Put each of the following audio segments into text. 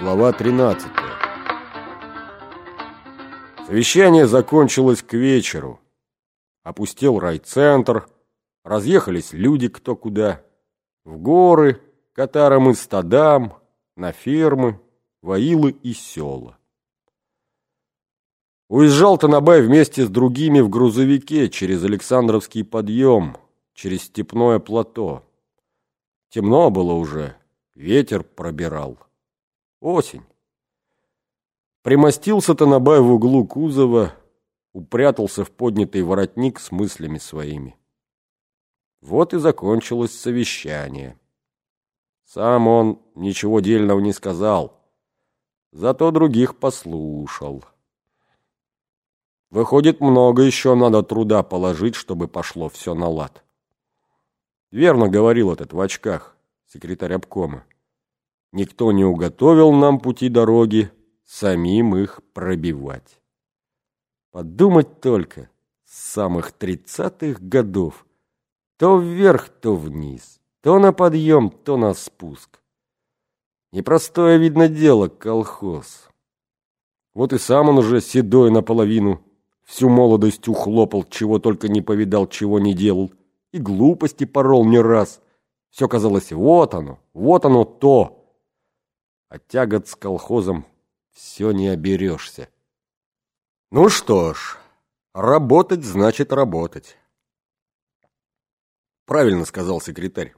Глава 13 Совещание закончилось к вечеру. Опустел райцентр, разъехались люди кто куда. В горы, катарам и стадам, на фермы, воилы и села. Уезжал Танабай вместе с другими в грузовике через Александровский подъем, через степное плато. Темно было уже, ветер пробирал. Осень. Примостился Танабай в углу кузова, упрятался в поднятый воротник с мыслями своими. Вот и закончилось совещание. Сам он ничего дельного не сказал, зато других послушал. Выходит, много еще надо труда положить, чтобы пошло все на лад. Верно говорил этот в очках, секретарь обкома. Никто не уготовил нам пути дороги, самим их пробивать. Подумать только, с самых тридцатых годов, то вверх, то вниз, то на подъем, то на спуск. Непростое, видно, дело, колхоз. Вот и сам он уже седой наполовину, всю молодость ухлопал, чего только не повидал, чего не делал, и глупости порол не раз. Все казалось, вот оно, вот оно то. А тягот с колхозом все не оберешься. Ну что ж, работать значит работать. Правильно сказал секретарь.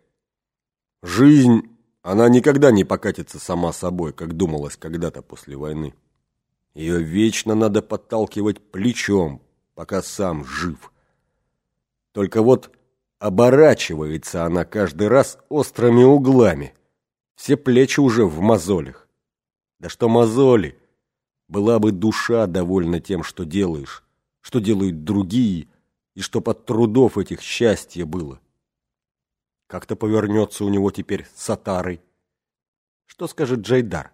Жизнь, она никогда не покатится сама собой, как думалось когда-то после войны. Ее вечно надо подталкивать плечом, пока сам жив. Только вот оборачивается она каждый раз острыми углами. Все плечи уже в мозолях. Да что мозоли? Была бы душа довольна тем, что делаешь, что делают другие, и что под трудов этих счастье было. Как-то повернется у него теперь сатарой. Что скажет Джайдар?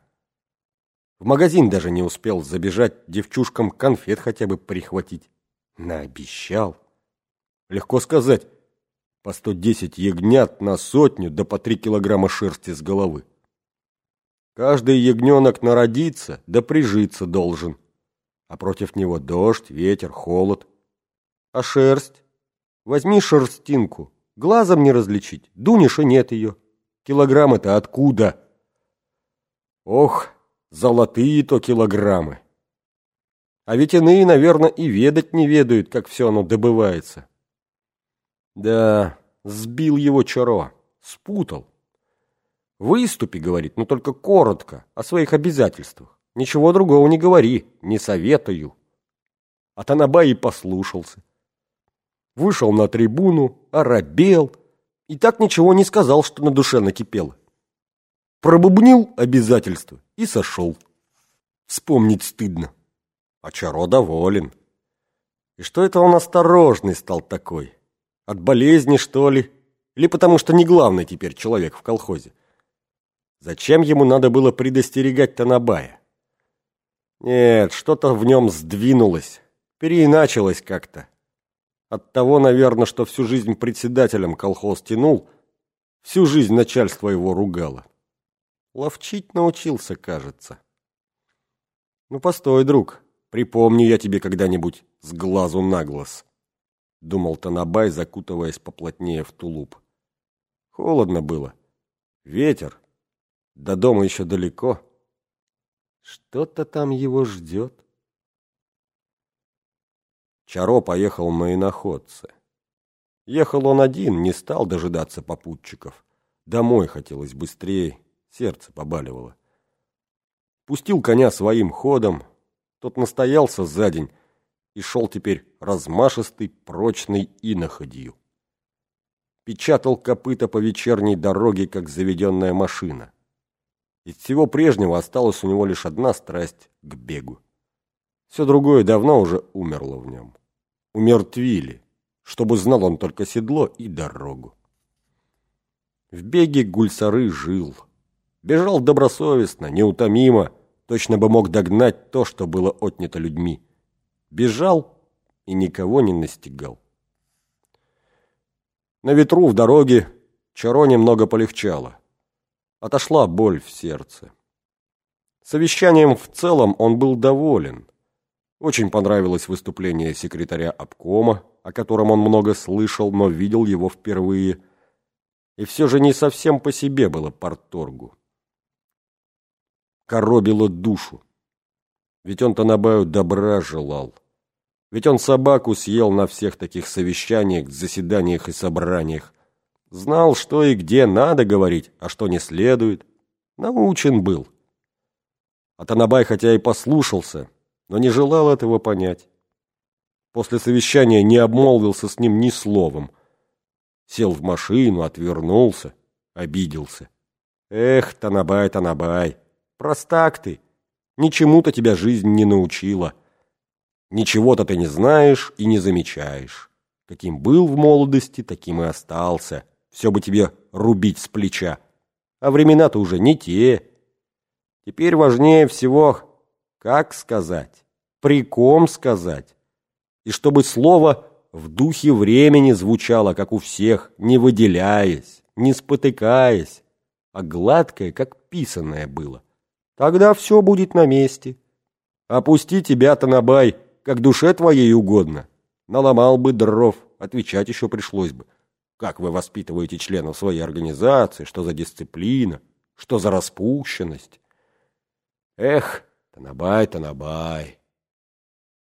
В магазин даже не успел забежать девчушкам конфет хотя бы прихватить. Наобещал. Легко сказать, по 110 ягнят на сотню, да по 3 килограмма шерсти с головы. Каждый ягненок народится, да прижиться должен. А против него дождь, ветер, холод. А шерсть? Возьми шерстинку, глазом не различить, дунешь и нет ее. Килограммы-то откуда? Ох, золотые-то килограммы. А ведь иные, наверное, и ведать не ведают, как все оно добывается. Да, сбил его Чаро, спутал. Выступи, говорит, но только коротко, о своих обязательствах. Ничего другого не говори, не советую. А Танабай и послушался. Вышел на трибуну, оробел, и так ничего не сказал, что на душе накипело. Пробубнил обязательства и сошел. Вспомнить стыдно. А Чаро доволен. И что это он осторожный стал такой? От болезни, что ли? Или потому что не главный теперь человек в колхозе? Зачем ему надо было предостерегать Танабая? Нет, что-то в нем сдвинулось, переиначилось как-то. От того, наверное, что всю жизнь председателем колхоз тянул, всю жизнь начальство его ругало. Ловчить научился, кажется. Ну, постой, друг, припомню я тебе когда-нибудь с глазу на глаз, думал Танабай, закутываясь поплотнее в тулуп. Холодно было. Ветер, до дома еще далеко. Что-то там его ждет. Чаро поехал на иноходце. Ехал он один, не стал дожидаться попутчиков. Домой хотелось быстрее, сердце побаливало. Пустил коня своим ходом, тот настоялся за день и шел теперь размашистый, прочный иноходью. Печатал копыта по вечерней дороге, как заведенная машина. Из всего прежнего осталась у него лишь одна страсть к бегу. Все другое давно уже умерло в нем. Умертвили, чтобы знал он только седло и дорогу. В беге Гульсары жил. Бежал добросовестно, неутомимо, точно бы мог догнать то, что было отнято людьми. Бежал и никого не настигал. На ветру в дороге Чаро немного полегчало. Отошла боль в сердце. Совещанием в целом он был доволен. Очень понравилось выступление секретаря обкома, о котором он много слышал, но видел его впервые. И все же не совсем по себе было порторгу. Коробило душу. Ведь он Танабаю добра желал. Ведь он собаку съел на всех таких совещаниях, заседаниях и собраниях. Знал, что и где надо говорить, а что не следует. Научен был. А Танабай хотя и послушался, но не желал этого понять. После совещания не обмолвился с ним ни словом. Сел в машину, отвернулся, обиделся. Эх, Танабай, Танабай, простак ты, ничему-то тебя жизнь не научила. Ничего-то ты не знаешь и не замечаешь. Каким был в молодости, таким и остался. Все бы тебе рубить с плеча. А времена-то уже не те. Теперь важнее всего, как сказать, при ком сказать. И чтобы слово в духе времени звучало, как у всех, не выделяясь, не спотыкаясь, а гладкое, как писанное было. Тогда все будет на месте. Опусти тебя, Танабай, как душе твоей угодно. Наломал бы дров, отвечать еще пришлось бы. Как вы воспитываете членов своей организации, что за дисциплина, что за распущенность. Эх, Танабай, Танабай.